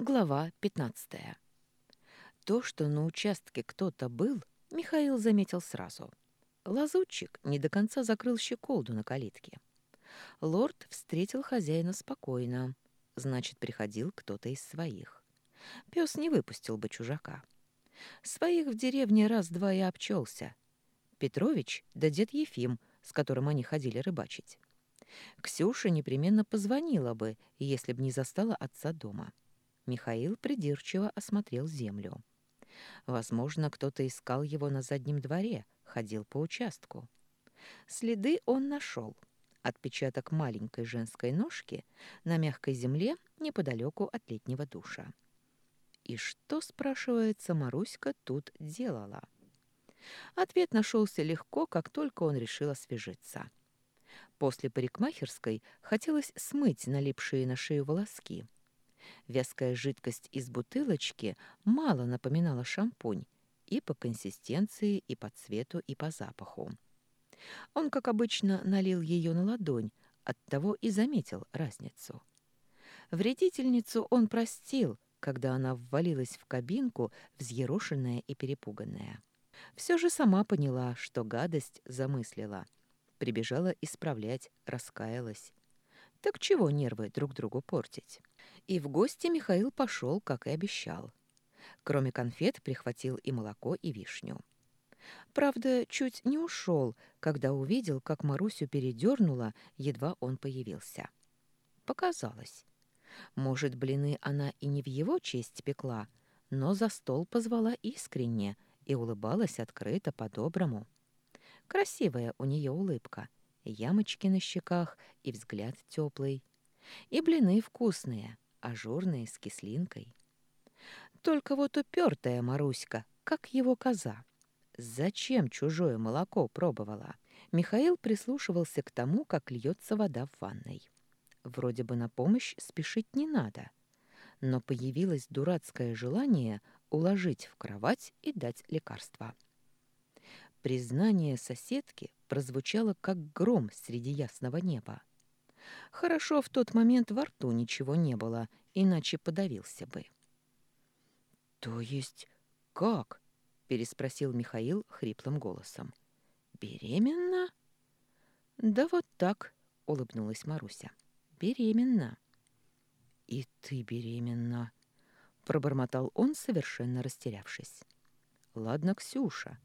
Глава 15. То, что на участке кто-то был, Михаил заметил сразу. Лазутчик не до конца закрыл щеколду на калитке. Лорд встретил хозяина спокойно. Значит, приходил кто-то из своих. Пес не выпустил бы чужака. Своих в деревне раз-два и обчелся. Петрович да дед Ефим, с которым они ходили рыбачить. Ксюша непременно позвонила бы, если б не застала отца дома. — Михаил придирчиво осмотрел землю. Возможно, кто-то искал его на заднем дворе, ходил по участку. Следы он нашел. Отпечаток маленькой женской ножки на мягкой земле неподалеку от летнего душа. И что, спрашивается, Маруська тут делала? Ответ нашелся легко, как только он решил освежиться. После парикмахерской хотелось смыть налипшие на шею волоски – Вязкая жидкость из бутылочки мало напоминала шампунь и по консистенции, и по цвету, и по запаху. Он, как обычно, налил ее на ладонь, оттого и заметил разницу. Вредительницу он простил, когда она ввалилась в кабинку, взъерошенная и перепуганная. Все же сама поняла, что гадость замыслила. Прибежала исправлять, раскаялась. Так чего нервы друг другу портить? И в гости Михаил пошел, как и обещал. Кроме конфет прихватил и молоко, и вишню. Правда, чуть не ушел, когда увидел, как Марусю передернула, едва он появился. Показалось. Может, блины она и не в его честь пекла, но за стол позвала искренне и улыбалась открыто по-доброму. Красивая у нее улыбка, ямочки на щеках и взгляд теплый. И блины вкусные, ажурные, с кислинкой. Только вот упертая Маруська, как его коза. Зачем чужое молоко пробовала? Михаил прислушивался к тому, как льется вода в ванной. Вроде бы на помощь спешить не надо, но появилось дурацкое желание уложить в кровать и дать лекарство. Признание соседки прозвучало как гром среди ясного неба. Хорошо, в тот момент во рту ничего не было, иначе подавился бы. «То есть как?» — переспросил Михаил хриплым голосом. «Беременна?» «Да вот так», — улыбнулась Маруся. «Беременна». «И ты беременна», — пробормотал он, совершенно растерявшись. «Ладно, Ксюша.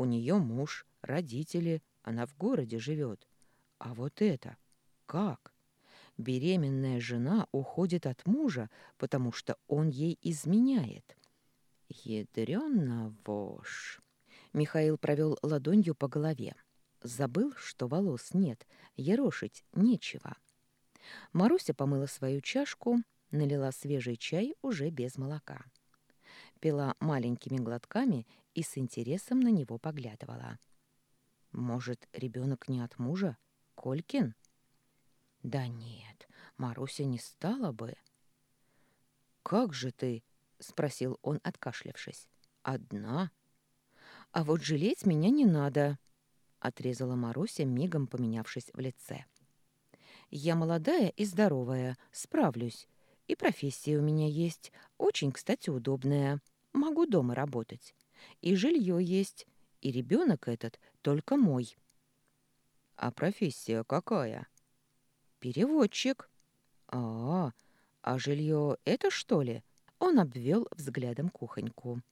У нее муж, родители, она в городе живет. А вот это как? Беременная жена уходит от мужа, потому что он ей изменяет. Ядрёна вошь. Михаил провел ладонью по голове. Забыл, что волос нет, ерошить нечего. Маруся помыла свою чашку, налила свежий чай уже без молока. Пила маленькими глотками и с интересом на него поглядывала. Может, ребенок не от мужа? Колькин? Да нет, Маруся не стала бы. Как же ты? спросил он, откашлявшись. Одна? А вот жалеть меня не надо, отрезала Маруся, мигом поменявшись в лице. Я молодая и здоровая, справлюсь. И профессия у меня есть, очень, кстати, удобная. Могу дома работать. И жилье есть, и ребенок этот только мой. А профессия какая? Переводчик. А, а жилье это что ли? Он обвел взглядом кухоньку.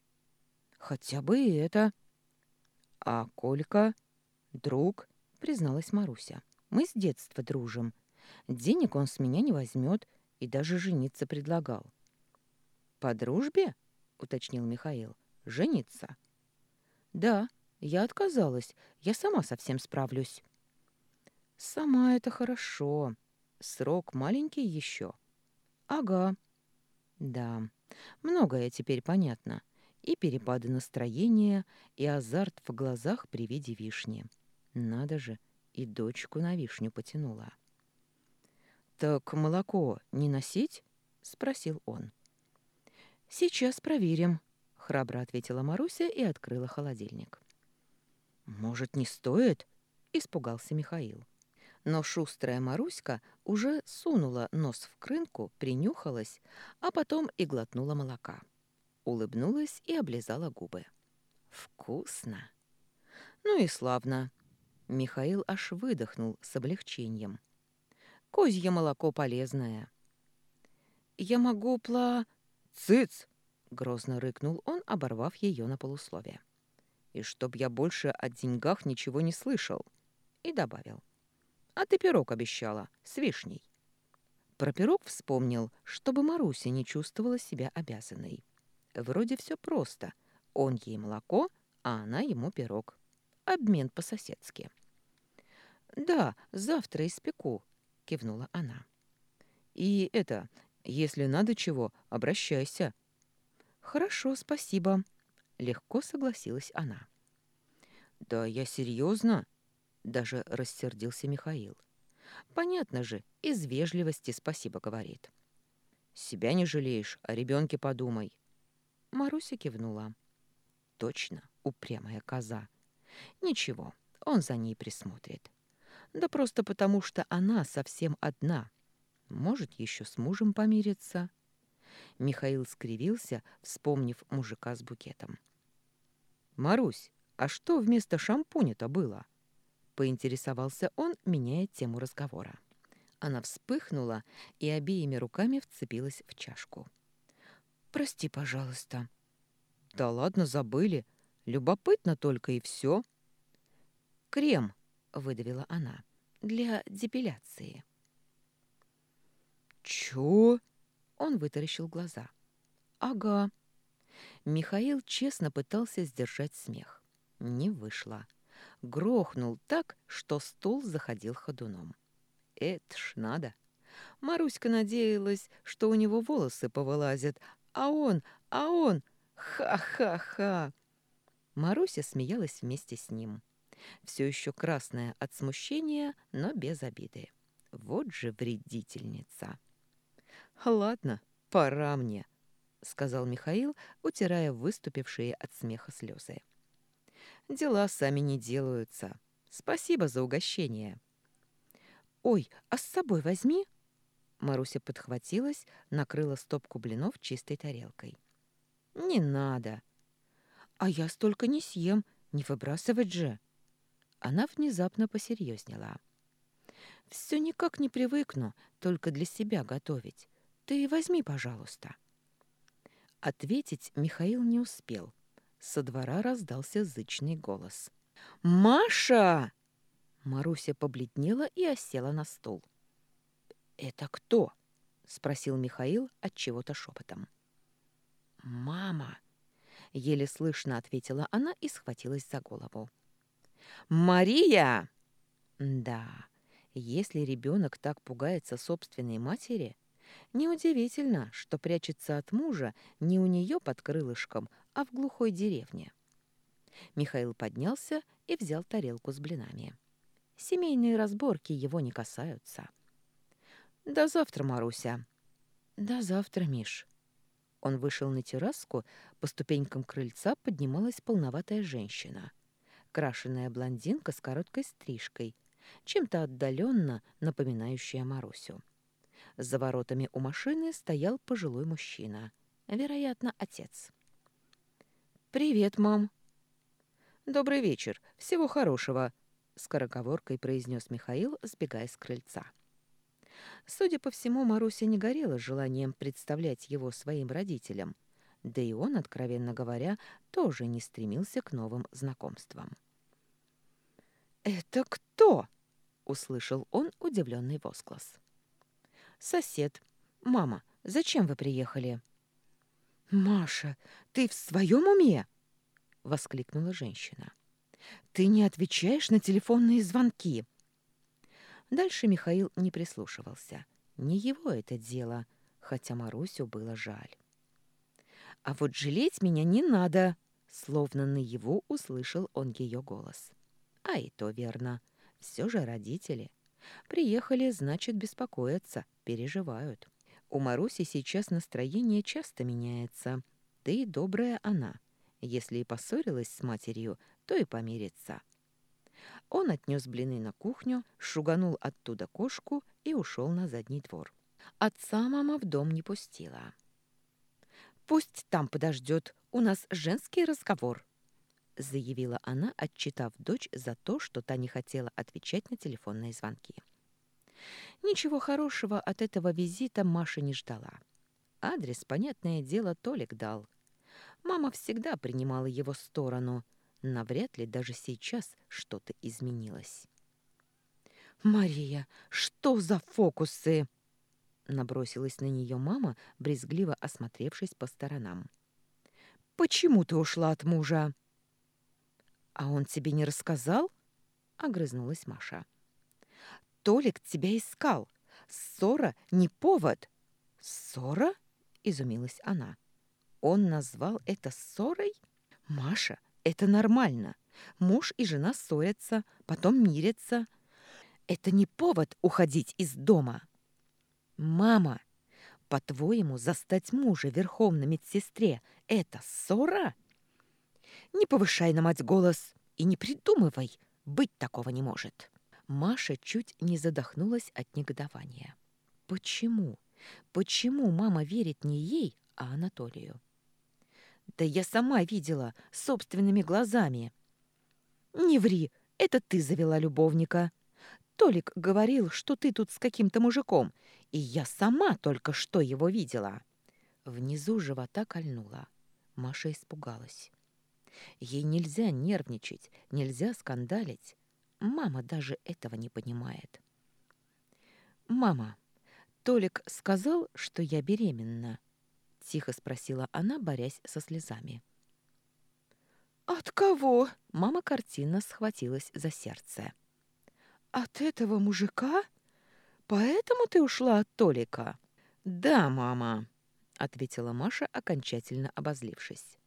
Хотя бы это. А Колька? Друг, призналась Маруся. Мы с детства дружим. Денег он с меня не возьмет и даже жениться предлагал. По дружбе? уточнил Михаил. Жениться? Да, я отказалась. Я сама совсем справлюсь. Сама это хорошо. Срок маленький еще. Ага. Да, многое теперь понятно. И перепады настроения, и азарт в глазах при виде вишни. Надо же, и дочку на вишню потянула. «Так молоко не носить?» — спросил он. «Сейчас проверим», — храбро ответила Маруся и открыла холодильник. «Может, не стоит?» — испугался Михаил. Но шустрая Маруська уже сунула нос в крынку, принюхалась, а потом и глотнула молока. Улыбнулась и облизала губы. «Вкусно!» «Ну и славно!» Михаил аж выдохнул с облегчением. «Козье молоко полезное». «Я могу пла...» «Цыц!» — грозно рыкнул он, оборвав ее на полусловие. «И чтоб я больше о деньгах ничего не слышал!» И добавил. А ты пирог обещала, с вишней. Про пирог вспомнил, чтобы Маруся не чувствовала себя обязанной. Вроде все просто. Он ей молоко, а она ему пирог. Обмен по-соседски. «Да, завтра испеку», — кивнула она. «И это, если надо чего, обращайся». «Хорошо, спасибо», — легко согласилась она. «Да я серьезно», даже рассердился Михаил. Понятно же, из вежливости спасибо говорит. Себя не жалеешь, о ребенке подумай. Маруся кивнула. Точно, упрямая коза. Ничего, он за ней присмотрит. Да просто потому, что она совсем одна. Может, еще с мужем помириться. Михаил скривился, вспомнив мужика с букетом. «Марусь, а что вместо шампуня-то было?» поинтересовался он, меняя тему разговора. Она вспыхнула и обеими руками вцепилась в чашку. «Прости, пожалуйста». «Да ладно, забыли. Любопытно только и все». «Крем», — выдавила она, — «для депиляции». «Чё?» — он вытаращил глаза. «Ага». Михаил честно пытался сдержать смех. Не вышло грохнул так, что стул заходил ходуном. Это ж надо. Маруська надеялась, что у него волосы повылазят, а он, а он... Ха-ха-ха! Маруся смеялась вместе с ним. Все еще красная от смущения, но без обиды. Вот же вредительница. «Ладно, пора мне», — сказал Михаил, утирая выступившие от смеха слезы. Дела сами не делаются. Спасибо за угощение. Ой, а с собой возьми. Маруся подхватилась, накрыла стопку блинов чистой тарелкой. Не надо. А я столько не съем, не выбрасывать же. Она внезапно посерьезнела. Все никак не привыкну, только для себя готовить. Ты возьми, пожалуйста. Ответить Михаил не успел. Со двора раздался зычный голос. «Маша!» Маруся побледнела и осела на стул. «Это кто?» — спросил Михаил от чего-то шепотом. «Мама!» — еле слышно ответила она и схватилась за голову. «Мария!» «Да, если ребенок так пугается собственной матери, неудивительно, что прячется от мужа не у нее под крылышком, а в глухой деревне. Михаил поднялся и взял тарелку с блинами. Семейные разборки его не касаются. «До завтра, Маруся». «До завтра, Миш». Он вышел на терраску, по ступенькам крыльца поднималась полноватая женщина. Крашеная блондинка с короткой стрижкой, чем-то отдаленно напоминающая Марусю. За воротами у машины стоял пожилой мужчина, вероятно, отец. «Привет, мам». «Добрый вечер. Всего хорошего», — скороговоркой произнес Михаил, сбегая с крыльца. Судя по всему, Маруся не горела желанием представлять его своим родителям, да и он, откровенно говоря, тоже не стремился к новым знакомствам. «Это кто?» — услышал он удивленный возглас. «Сосед. Мама, зачем вы приехали?» «Маша, ты в своем уме?» — воскликнула женщина. «Ты не отвечаешь на телефонные звонки». Дальше Михаил не прислушивался. Не его это дело, хотя Марусю было жаль. «А вот жалеть меня не надо!» Словно на его услышал он ее голос. А и то верно. Все же родители. Приехали, значит, беспокоятся, переживают. У Маруси сейчас настроение часто меняется. И добрая она. Если и поссорилась с матерью, то и помирится. Он отнес блины на кухню, шуганул оттуда кошку и ушел на задний двор. Отца мама в дом не пустила. «Пусть там подождет, у нас женский разговор», заявила она, отчитав дочь за то, что та не хотела отвечать на телефонные звонки. Ничего хорошего от этого визита Маша не ждала. Адрес, понятное дело, Толик дал. Мама всегда принимала его сторону. Навряд ли даже сейчас что-то изменилось. «Мария, что за фокусы?» Набросилась на нее мама, брезгливо осмотревшись по сторонам. «Почему ты ушла от мужа?» «А он тебе не рассказал?» — огрызнулась Маша. «Толик тебя искал. Ссора не повод». «Ссора?» — изумилась она. «Он назвал это ссорой?» «Маша, это нормально. Муж и жена ссорятся, потом мирятся. Это не повод уходить из дома». «Мама, по-твоему, застать мужа верхом на медсестре — это ссора?» «Не повышай на мать голос и не придумывай, быть такого не может». Маша чуть не задохнулась от негодования. «Почему? Почему мама верит не ей, а Анатолию?» «Да я сама видела, собственными глазами». «Не ври, это ты завела любовника. Толик говорил, что ты тут с каким-то мужиком, и я сама только что его видела». Внизу живота кольнула. Маша испугалась. Ей нельзя нервничать, нельзя скандалить. Мама даже этого не понимает. «Мама, Толик сказал, что я беременна?» — тихо спросила она, борясь со слезами. «От кого?» — мама картинно схватилась за сердце. «От этого мужика? Поэтому ты ушла от Толика?» «Да, мама», — ответила Маша, окончательно обозлившись.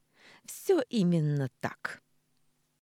«Все именно так».